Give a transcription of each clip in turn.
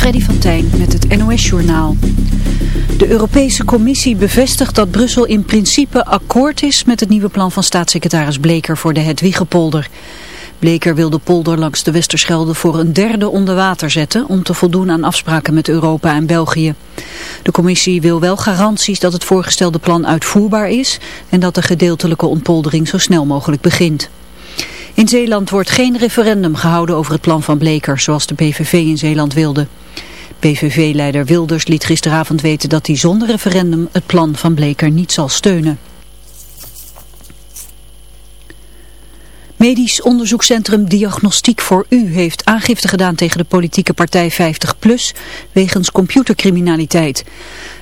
Freddy van Tijn met het NOS-journaal. De Europese Commissie bevestigt dat Brussel in principe akkoord is met het nieuwe plan van staatssecretaris Bleker voor de Hedwiegepolder. Bleker wil de polder langs de Westerschelde voor een derde onder water zetten om te voldoen aan afspraken met Europa en België. De commissie wil wel garanties dat het voorgestelde plan uitvoerbaar is en dat de gedeeltelijke ontpoldering zo snel mogelijk begint. In Zeeland wordt geen referendum gehouden over het plan van Bleker, zoals de PVV in Zeeland wilde. PVV-leider Wilders liet gisteravond weten dat hij zonder referendum het plan van Bleker niet zal steunen. Medisch onderzoekscentrum Diagnostiek voor U heeft aangifte gedaan tegen de politieke partij 50PLUS wegens computercriminaliteit.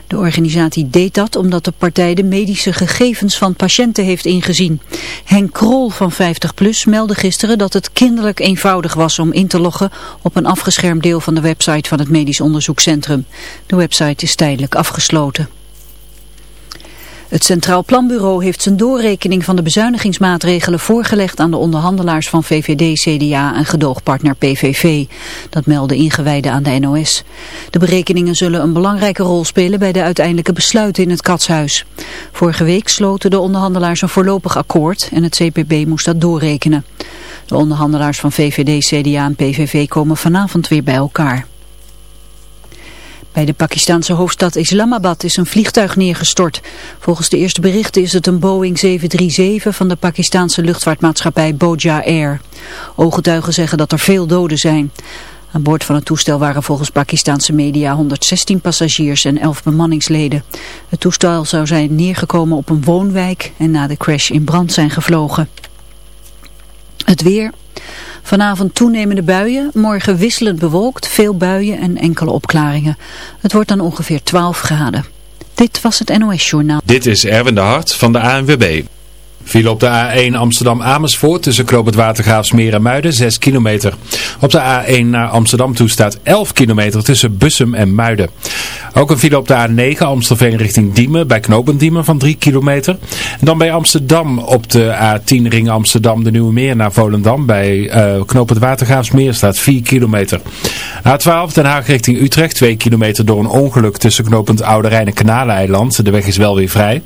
De organisatie deed dat omdat de partij de medische gegevens van patiënten heeft ingezien. Henk Krol van 50PLUS meldde gisteren dat het kinderlijk eenvoudig was om in te loggen op een afgeschermd deel van de website van het Medisch Onderzoekscentrum. De website is tijdelijk afgesloten. Het Centraal Planbureau heeft zijn doorrekening van de bezuinigingsmaatregelen voorgelegd aan de onderhandelaars van VVD, CDA en gedoogpartner PVV. Dat melden ingewijden aan de NOS. De berekeningen zullen een belangrijke rol spelen bij de uiteindelijke besluiten in het Katshuis. Vorige week sloten de onderhandelaars een voorlopig akkoord en het CPB moest dat doorrekenen. De onderhandelaars van VVD, CDA en PVV komen vanavond weer bij elkaar. Bij de Pakistanse hoofdstad Islamabad is een vliegtuig neergestort. Volgens de eerste berichten is het een Boeing 737 van de Pakistanse luchtvaartmaatschappij Boja Air. Ooggetuigen zeggen dat er veel doden zijn. Aan boord van het toestel waren volgens Pakistanse media 116 passagiers en 11 bemanningsleden. Het toestel zou zijn neergekomen op een woonwijk en na de crash in brand zijn gevlogen. Het weer... Vanavond toenemende buien, morgen wisselend bewolkt, veel buien en enkele opklaringen. Het wordt dan ongeveer 12 graden. Dit was het NOS Journaal. Dit is Erwin de Hart van de ANWB. Viel op de A1 Amsterdam-Amersfoort tussen Knoop het Watergraafsmeer en Muiden 6 kilometer. Op de A1 naar Amsterdam toe staat 11 kilometer tussen Bussum en Muiden. Ook een file op de A9 Amstelveen richting Diemen bij Knopendiemen van 3 kilometer. En dan bij Amsterdam op de A10 ring Amsterdam de Nieuwe Meer naar Volendam bij uh, het Watergraafsmeer staat 4 kilometer. A12 Den Haag richting Utrecht 2 kilometer door een ongeluk tussen knooppunt Oude Rijn en Kanaleiland. De weg is wel weer vrij.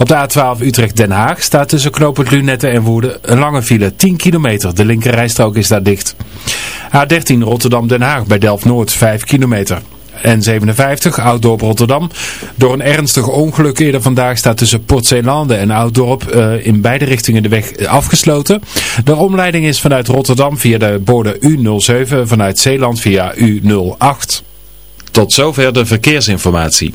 Op de A12 Utrecht-Den Haag staat tussen knooppunt Lunette en Woerden een lange file. 10 kilometer. De linkerrijstrook is daar dicht. A13 Rotterdam-Den Haag bij Delft-Noord 5 kilometer. N57 Ouddorp Rotterdam. Door een ernstig ongeluk eerder vandaag staat tussen Port Zeelanden en Ouddorp uh, in beide richtingen de weg afgesloten. De omleiding is vanuit Rotterdam via de borden U07 vanuit Zeeland via U08. Tot zover de verkeersinformatie.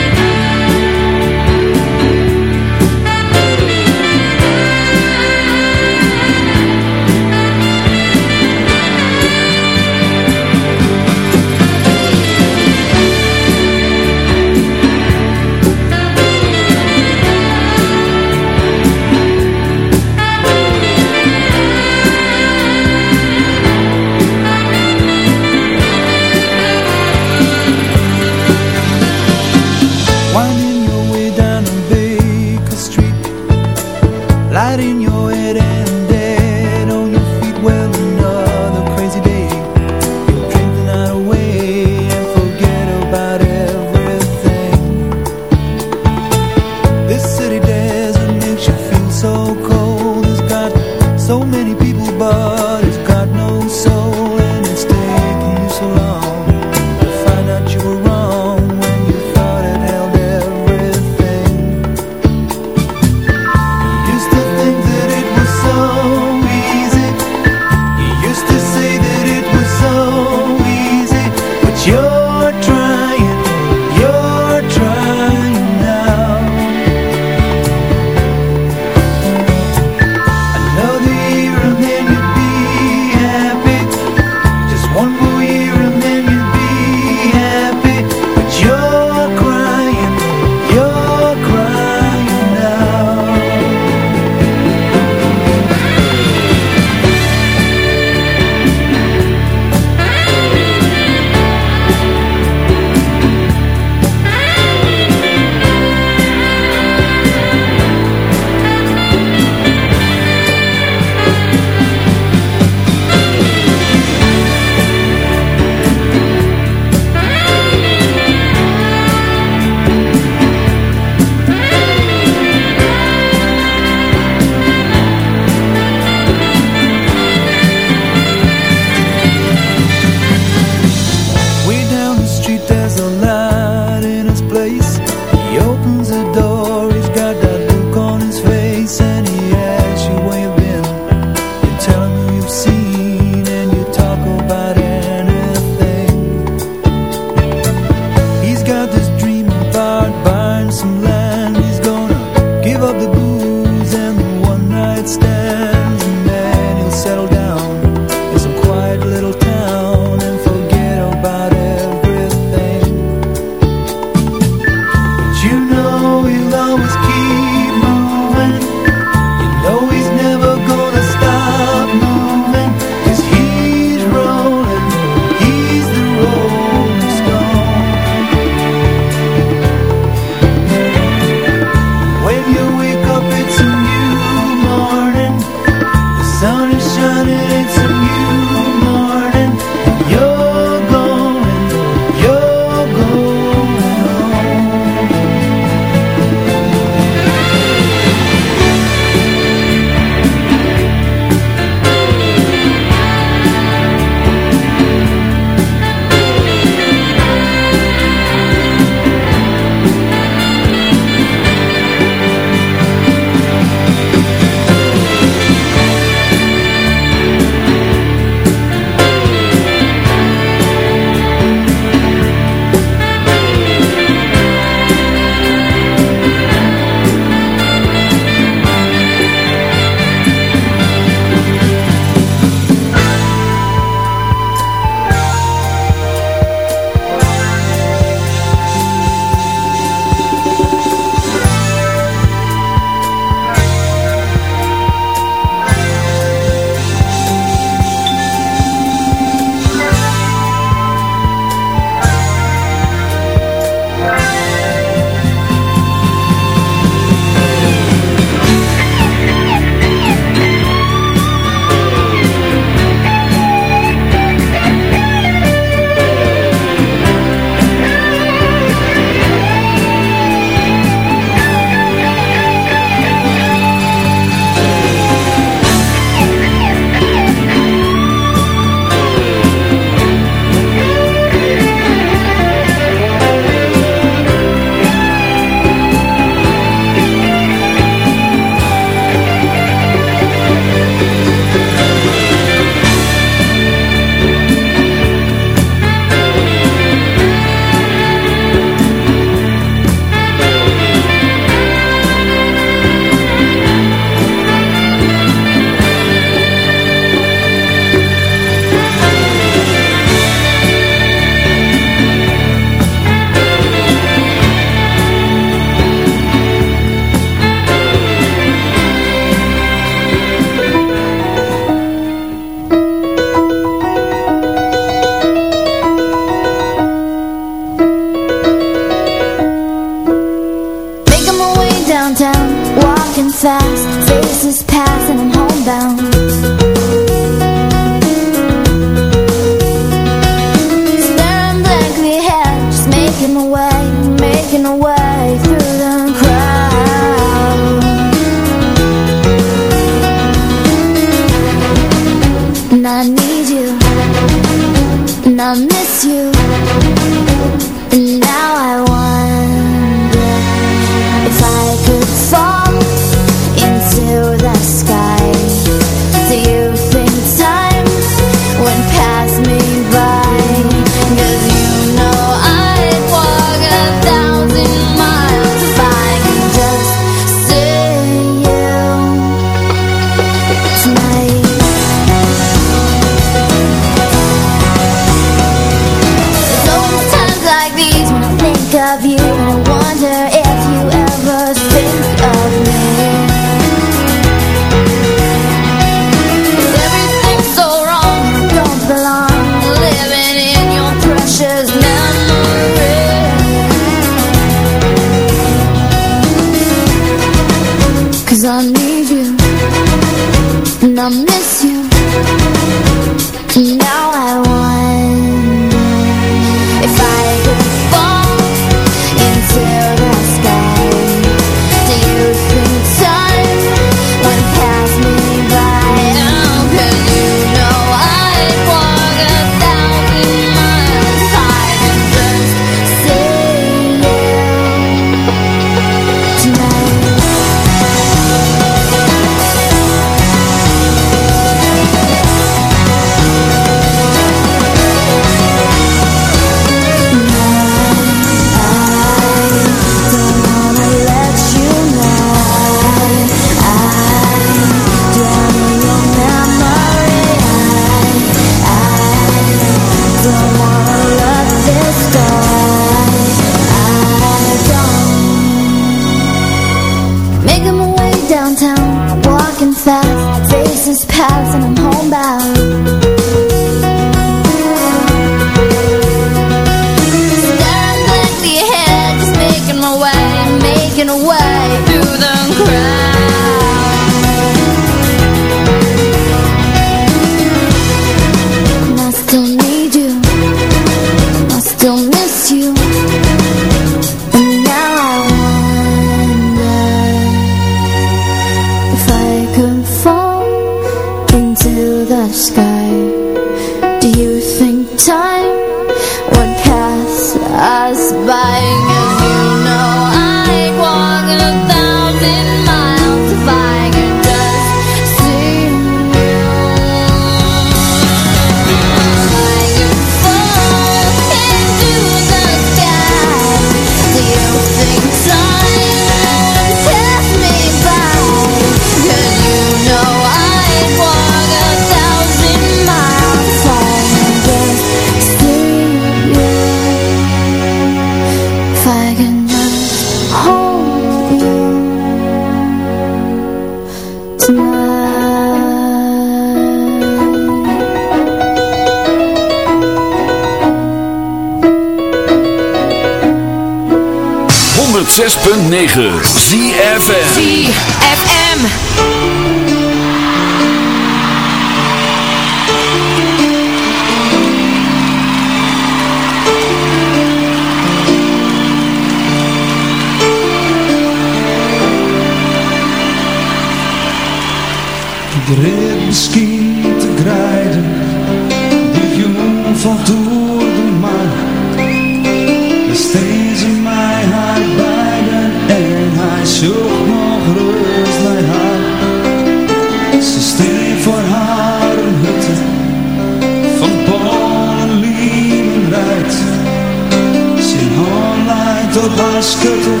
hij werd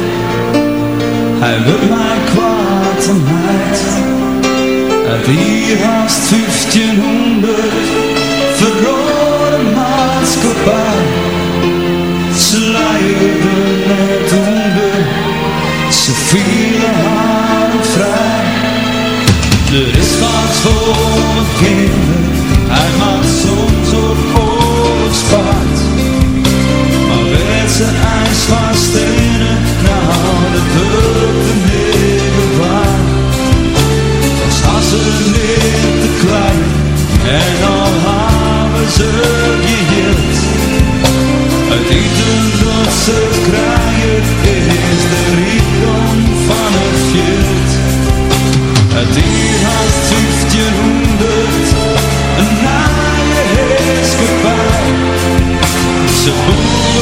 hij wil mij kwaad en meid. Hier haast 1500 verrode maatschappij. Ze leiden net onder, ze vielen haar vrij. Er is wat voor kinderen ze geheeld. Het eten dat ze kraaien is de rijkdom van het veld. Het dier hier haast 1500, een naaie heerskepaar. Ze boeren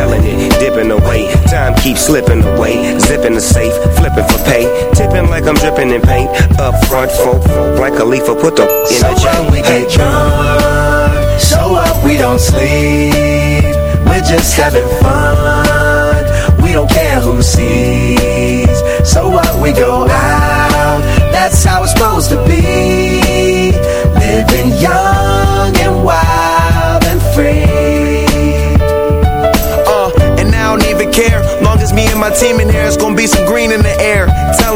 selling it, dipping away. Time keeps slipping away. Zipping the safe, flipping for pay. Tipping like I'm dripping in paint. Up front, folk, like a leaf, put the in So the chain. we get drunk, so what we don't sleep. We're just having fun. My team in here, it's gonna be some green in the air.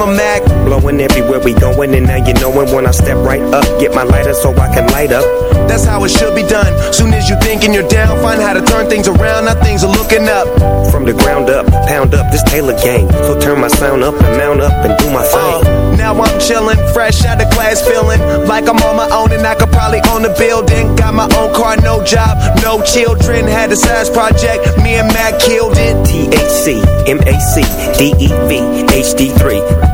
Them, Mac. Blowing everywhere we going, and now you knowin' when I step right up. Get my lighter so I can light up. That's how it should be done. Soon as you thinking you're down, find how to turn things around. Now things are looking up. From the ground up, pound up this Taylor gang. So turn my sound up and mount up and do my thing. Uh, now I'm chillin', fresh out of class, feeling like I'm on my own and I could probably own a building. Got my own car, no job, no children. Had a size project, me and Mac killed it. THC, MAC, DEV, HD3.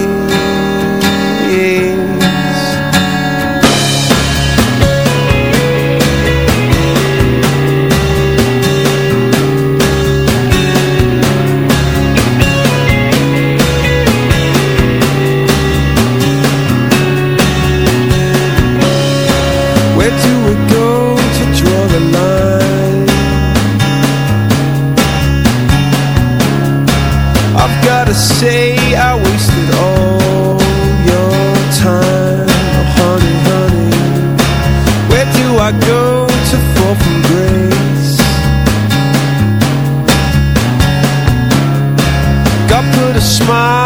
smile.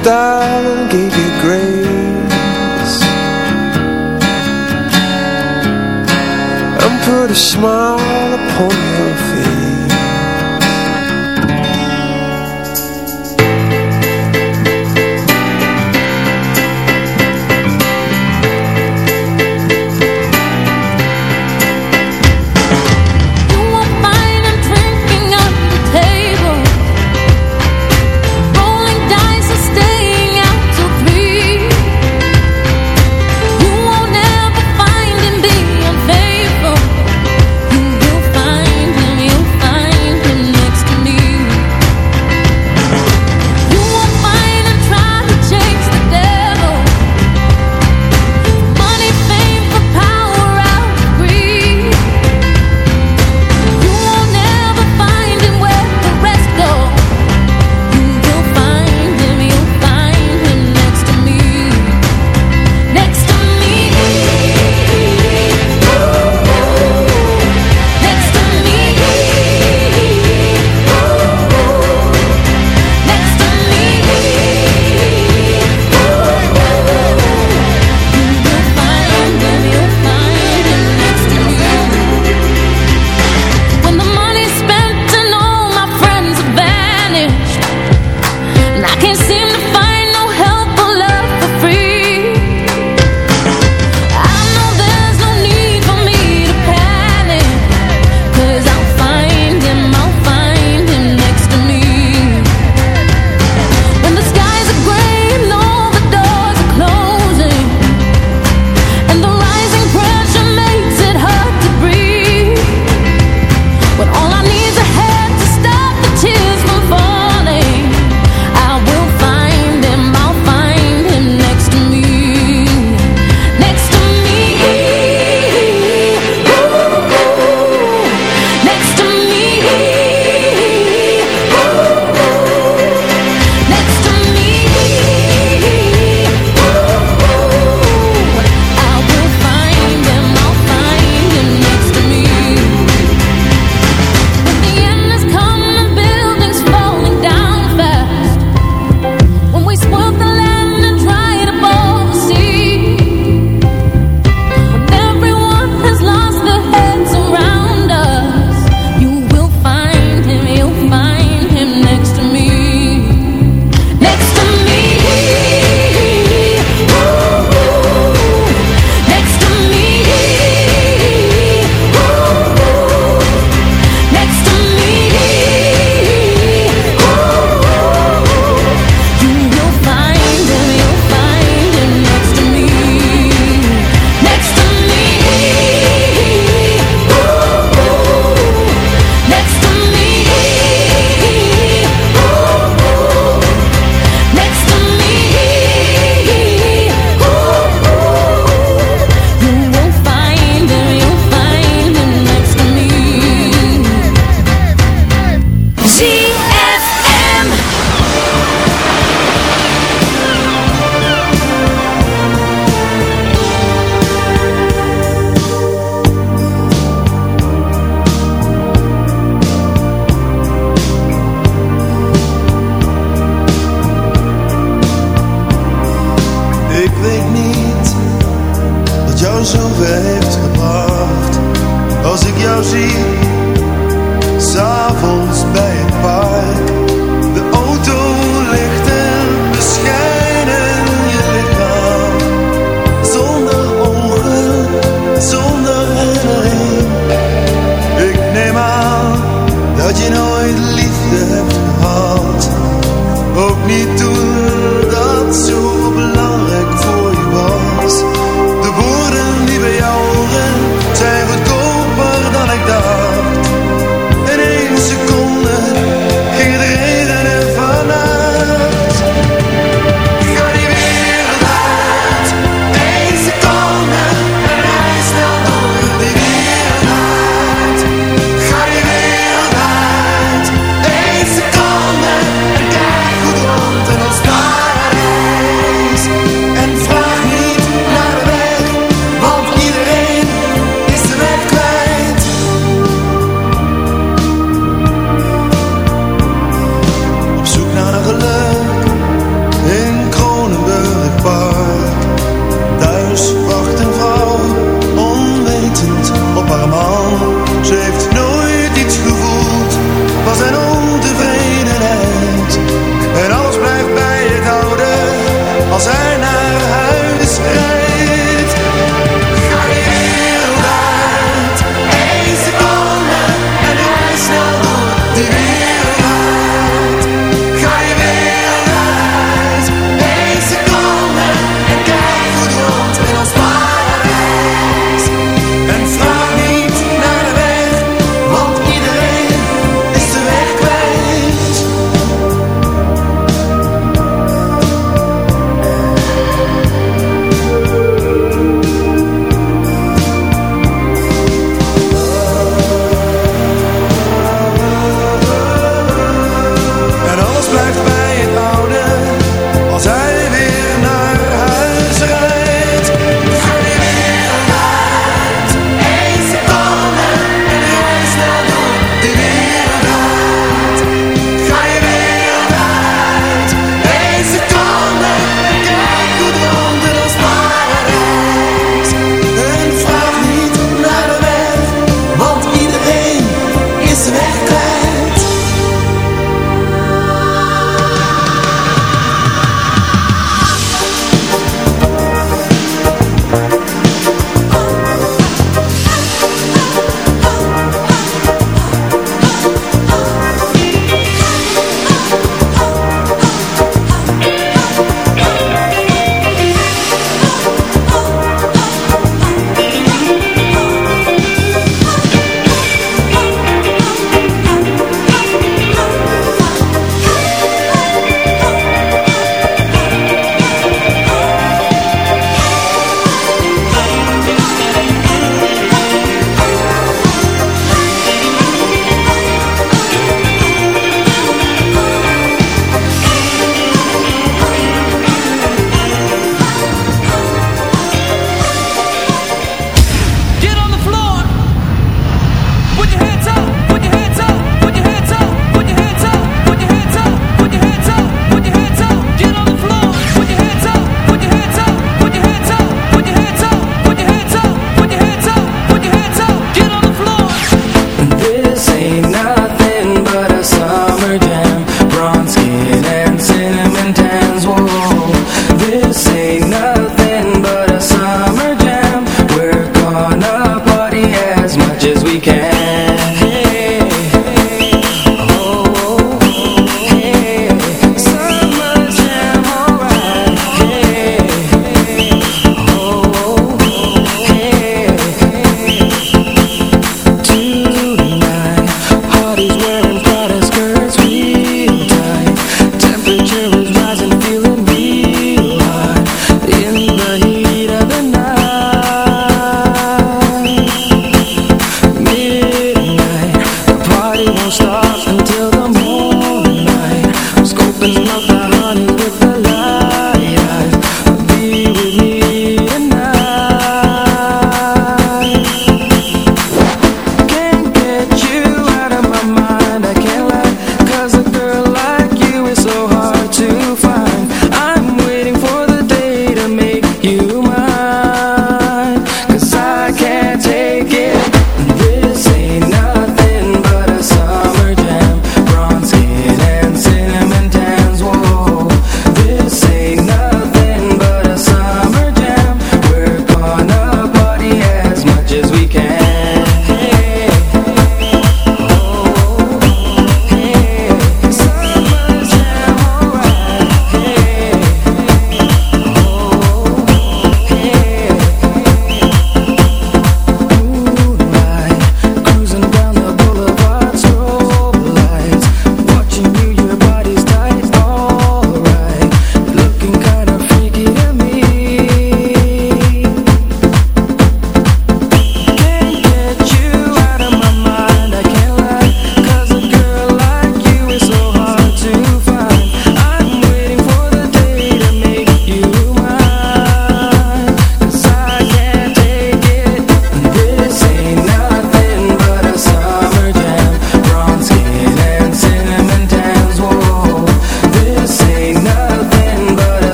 está